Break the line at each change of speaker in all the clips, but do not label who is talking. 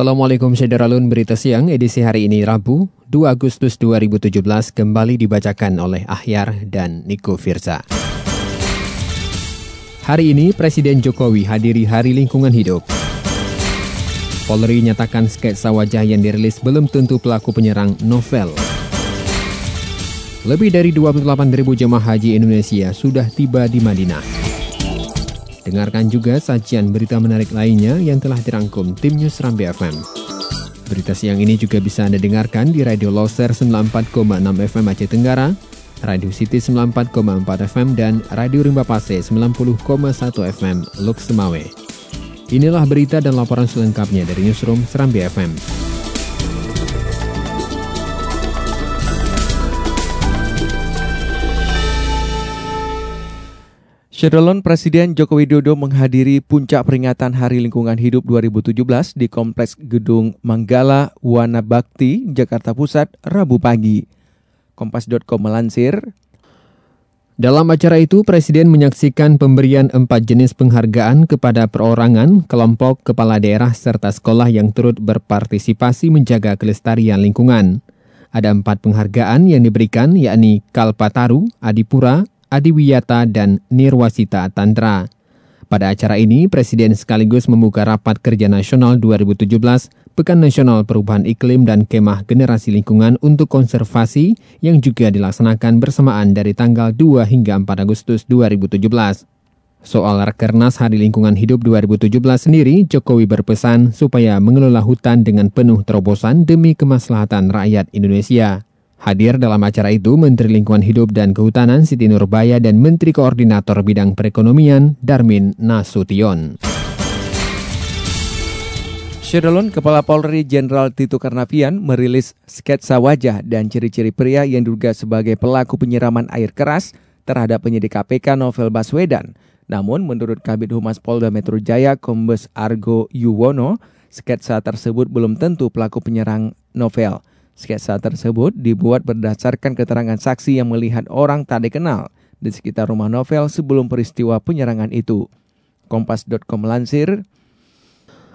Assalamualaikum Syederalun Berita Siang edisi hari ini Rabu 2 Agustus 2017 kembali dibacakan oleh Ahyar dan Niko Firza. Hari ini Presiden Jokowi hadiri Hari Lingkungan Hidup. Polri nyatakan sketsa wajah yang dirilis belum tentu pelaku penyerang novel. Lebih dari 28.000 jemaah haji Indonesia sudah tiba di Madinah. Dengarkan juga sajian berita menarik lainnya yang telah dirangkum tim News Rambi FM. Berita siang ini juga bisa Anda dengarkan di Radio Loser 94,6 FM Aceh Tenggara, Radio City 94,4 FM, dan Radio Rimba Pase 90,1 FM Luk Semawe. Inilah berita dan laporan selengkapnya dari Newsroom Serambi FM.
Sederlon Presiden Joko Widodo menghadiri puncak peringatan Hari Lingkungan Hidup 2017 di Kompleks Gedung Manggala, Wana Bakti, Jakarta Pusat, Rabu pagi. Kompas.com melansir,
dalam acara itu, Presiden menyaksikan pemberian empat jenis penghargaan kepada perorangan, kelompok, kepala daerah, serta sekolah yang turut berpartisipasi menjaga kelestarian lingkungan. Ada empat penghargaan yang diberikan, yakni Kalpataru, Adipura, Adiwiyata, dan Nirwasita Tantra. Pada acara ini, Presiden sekaligus membuka Rapat Kerja Nasional 2017, Pekan Nasional Perubahan Iklim dan Kemah Generasi Lingkungan untuk Konservasi yang juga dilaksanakan bersamaan dari tanggal 2 hingga 4 Agustus 2017. Soal Rakernas Hari Lingkungan Hidup 2017 sendiri, Jokowi berpesan supaya mengelola hutan dengan penuh terobosan demi kemaslahatan rakyat Indonesia. Hadir dalam acara itu Menteri Lingkungan Hidup dan Kehutanan Siti Nurbaya dan Menteri Koordinator Bidang Perekonomian Darmin Nasution.
Syedalon Kepala Polri Jenderal Tito Karnavian merilis sketsa wajah dan ciri-ciri pria yang diduga sebagai pelaku penyiraman air keras terhadap penyidik KPK Novel Baswedan. Namun menurut Kabit Humas Polda Metro Jaya Kombes Argo Yuwono, sketsa tersebut belum tentu pelaku penyerang Novel. Sketsa tersebut dibuat berdasarkan keterangan saksi yang melihat orang tak dikenal di sekitar rumah novel sebelum peristiwa penyerangan itu. Kompas.com melansir,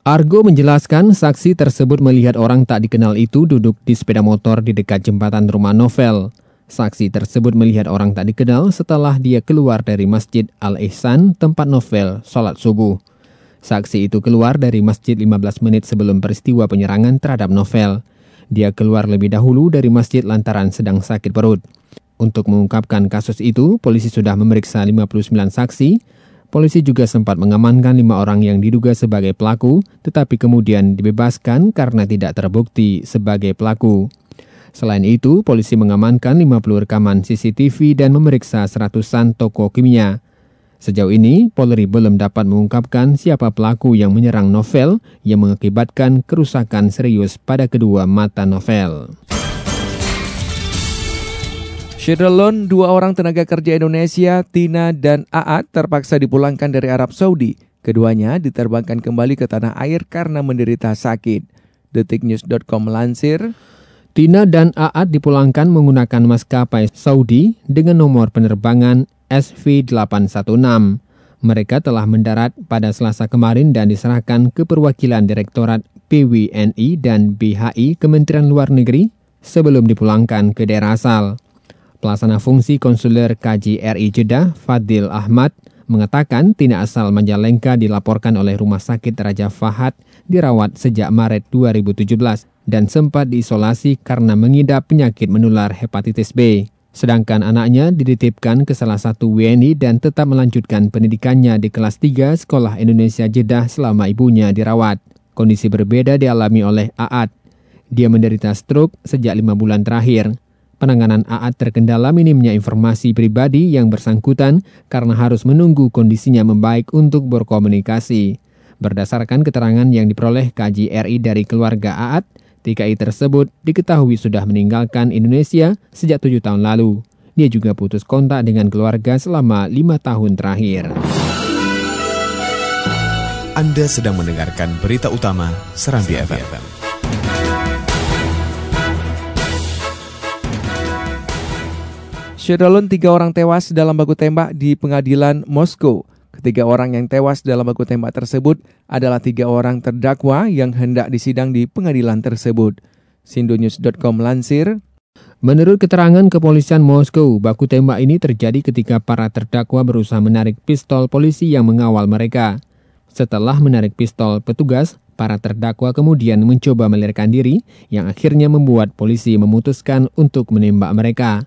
Argo menjelaskan saksi tersebut melihat orang tak dikenal itu duduk di sepeda motor di dekat jembatan rumah novel. Saksi tersebut melihat orang tak dikenal setelah dia keluar dari Masjid Al-Ihsan tempat novel sholat subuh. Saksi itu keluar dari masjid 15 menit sebelum peristiwa penyerangan terhadap novel. Dia keluar lebih dahulu dari masjid lantaran sedang sakit perut. Untuk mengungkapkan kasus itu, polisi sudah memeriksa 59 saksi. Polisi juga sempat mengamankan lima orang yang diduga sebagai pelaku, tetapi kemudian dibebaskan karena tidak terbukti sebagai pelaku. Selain itu, polisi mengamankan 50 rekaman CCTV dan memeriksa seratusan toko kimia. Sejauh ini, Polri belum dapat mengungkapkan siapa pelaku yang menyerang novel yang mengakibatkan kerusakan serius pada kedua mata novel.
Syederlon, dua orang tenaga kerja Indonesia, Tina dan Aat, terpaksa dipulangkan dari Arab Saudi. Keduanya diterbangkan kembali ke tanah air karena menderita sakit. Detiknews.com melansir,
Tina dan Aat dipulangkan menggunakan maskapai Saudi dengan nomor penerbangan SV816. Mereka telah mendarat pada selasa kemarin dan diserahkan ke perwakilan Direktorat PWNI dan BHI Kementerian Luar Negeri sebelum dipulangkan ke daerah asal. Pelaksana fungsi konsuler KJRI Jeddah, Fadil Ahmad, mengatakan Tina asal Majalengka dilaporkan oleh Rumah Sakit Raja Fahad dirawat sejak Maret 2017 dan sempat diisolasi karena mengidap penyakit menular hepatitis B. Sedangkan anaknya dititipkan ke salah satu WNI dan tetap melanjutkan pendidikannya di kelas 3 Sekolah Indonesia Jeddah selama ibunya dirawat. Kondisi berbeda dialami oleh Aat. Dia menderita stroke sejak lima bulan terakhir. Penanganan AAT terkendala minimnya informasi pribadi yang bersangkutan karena harus menunggu kondisinya membaik untuk berkomunikasi. Berdasarkan keterangan yang diperoleh KJRI dari keluarga AAT, TKI tersebut diketahui sudah meninggalkan Indonesia sejak tujuh tahun lalu. Dia juga putus kontak dengan keluarga selama lima tahun terakhir.
Anda sedang mendengarkan berita utama Serambi FM.
Syedalon tiga orang tewas dalam baku tembak di pengadilan Moskow. Ketiga orang yang tewas dalam baku tembak tersebut adalah tiga orang terdakwa yang hendak disidang di pengadilan tersebut. Sindonews.com lansir,
Menurut keterangan kepolisian Moskow, baku tembak ini terjadi ketika para terdakwa berusaha menarik pistol polisi yang mengawal mereka. Setelah menarik pistol petugas, para terdakwa kemudian mencoba melarikan diri yang akhirnya membuat polisi memutuskan untuk menembak mereka.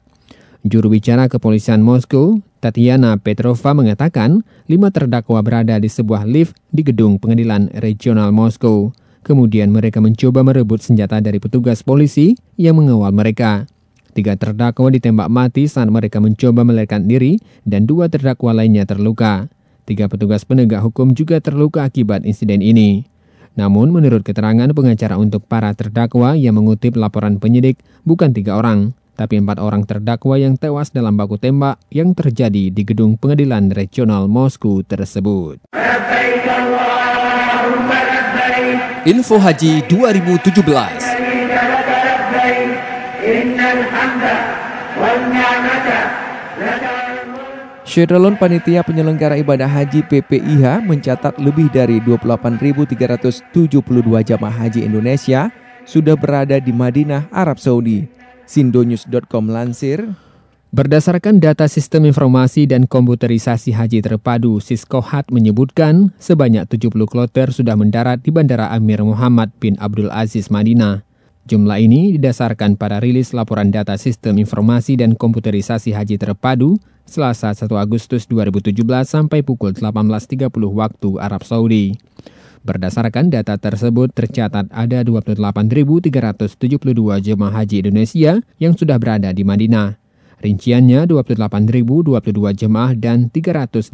Juru bicara kepolisian Moskow, Tatiana Petrova mengatakan lima terdakwa berada di sebuah lift di gedung pengadilan regional Moskow. Kemudian mereka mencoba merebut senjata dari petugas polisi yang mengawal mereka. Tiga terdakwa ditembak mati saat mereka mencoba melarikan diri dan dua terdakwa lainnya terluka. Tiga petugas penegak hukum juga terluka akibat insiden ini. Namun menurut keterangan pengacara untuk para terdakwa yang mengutip laporan penyidik, bukan tiga orang, tapi empat orang terdakwa yang tewas dalam baku tembak yang terjadi di gedung pengadilan regional Moskow tersebut.
Info Haji 2017
Syedalon Panitia Penyelenggara Ibadah Haji PPIH mencatat lebih dari 28.372 jamaah haji Indonesia sudah berada di Madinah, Arab Saudi. Sindonews.com lansir,
Berdasarkan data Sistem Informasi dan Komputerisasi Haji Terpadu Siskohat menyebutkan sebanyak 70 kloter sudah mendarat di Bandara Amir Muhammad bin Abdul Aziz Madinah. Jumlah ini didasarkan pada rilis laporan data Sistem Informasi dan Komputerisasi Haji Terpadu Selasa 1 Agustus 2017 sampai pukul 18.30 waktu Arab Saudi. Berdasarkan data tersebut, tercatat ada 28.372 jemaah haji Indonesia yang sudah berada di Madinah. Rinciannya 28.022 jemaah dan 350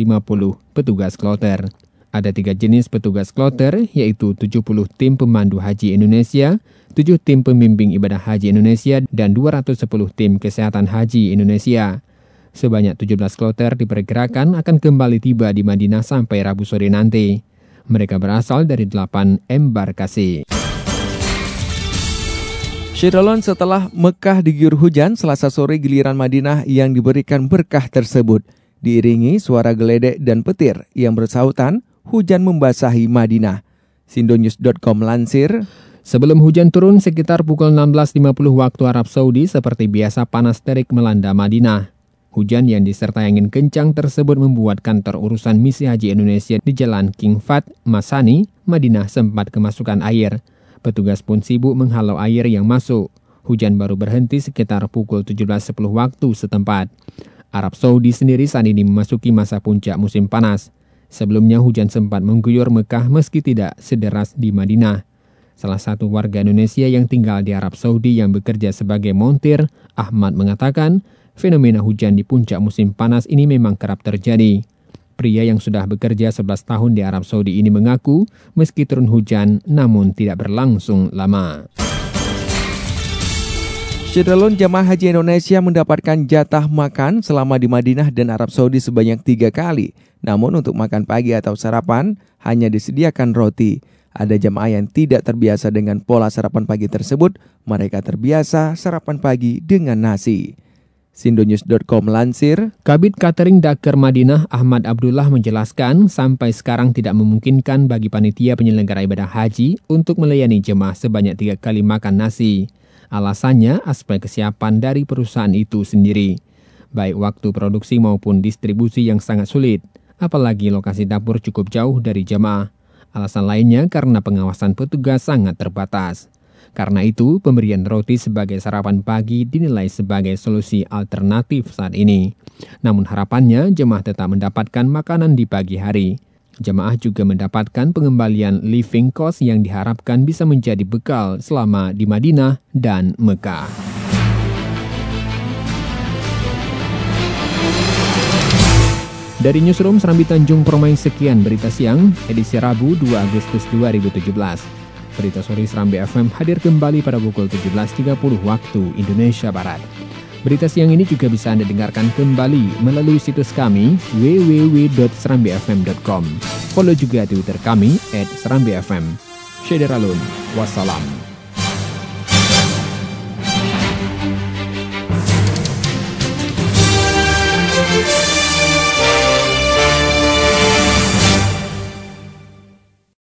petugas kloter. Ada tiga jenis petugas kloter, yaitu 70 tim pemandu haji Indonesia, 7 tim pembimbing ibadah haji Indonesia, dan 210 tim kesehatan haji Indonesia. Sebanyak 17 kloter diperkirakan akan kembali tiba di Madinah sampai Rabu sore nanti. Mereka berasal dari delapan embarkasi.
Syedalon setelah Mekah diguyur hujan, selasa sore giliran Madinah yang diberikan berkah tersebut. Diiringi suara geledek dan petir yang bersautan, hujan membasahi Madinah. Sindonews.com lansir,
Sebelum hujan turun sekitar pukul 16.50 waktu Arab Saudi, seperti biasa panas terik melanda Madinah. Hujan yang disertai angin kencang tersebut membuat kantor urusan misi haji Indonesia di Jalan King Fat, Masani, Madinah sempat kemasukan air. Petugas pun sibuk menghalau air yang masuk. Hujan baru berhenti sekitar pukul 17.10 waktu setempat. Arab Saudi sendiri saat ini memasuki masa puncak musim panas. Sebelumnya hujan sempat mengguyur Mekah meski tidak sederas di Madinah. Salah satu warga Indonesia yang tinggal di Arab Saudi yang bekerja sebagai montir, Ahmad mengatakan, Fenomena hujan di puncak musim panas ini memang kerap terjadi. Pria yang sudah bekerja 11 tahun di Arab Saudi ini mengaku meski turun hujan namun tidak berlangsung lama.
Syedalon jamaah haji Indonesia mendapatkan jatah makan selama di Madinah dan Arab Saudi sebanyak tiga kali. Namun untuk makan pagi atau sarapan hanya disediakan roti. Ada jamaah yang tidak terbiasa dengan pola sarapan pagi tersebut, mereka terbiasa sarapan pagi dengan nasi. Sindonews.com lansir,
Kabit Catering Daker Madinah Ahmad Abdullah menjelaskan sampai sekarang tidak memungkinkan bagi panitia penyelenggara ibadah haji untuk melayani jemaah sebanyak tiga kali makan nasi. Alasannya aspek kesiapan dari perusahaan itu sendiri, baik waktu produksi maupun distribusi yang sangat sulit, apalagi lokasi dapur cukup jauh dari jemaah. Alasan lainnya karena pengawasan petugas sangat terbatas. Karena itu, pemberian roti sebagai sarapan pagi dinilai sebagai solusi alternatif saat ini. Namun harapannya jemaah tetap mendapatkan makanan di pagi hari. Jemaah juga mendapatkan pengembalian living cost yang diharapkan bisa menjadi bekal selama di Madinah dan Mekah. Dari Newsroom Serambi Tanjung Permai sekian berita siang edisi Rabu 2 Agustus 2017. Berita sore Serambi FM hadir kembali pada pukul 17.30 waktu Indonesia Barat. Berita siang ini juga bisa Anda dengarkan kembali melalui situs kami www.serambifm.com. Follow juga Twitter kami at serambifm. Syederalun, wassalam.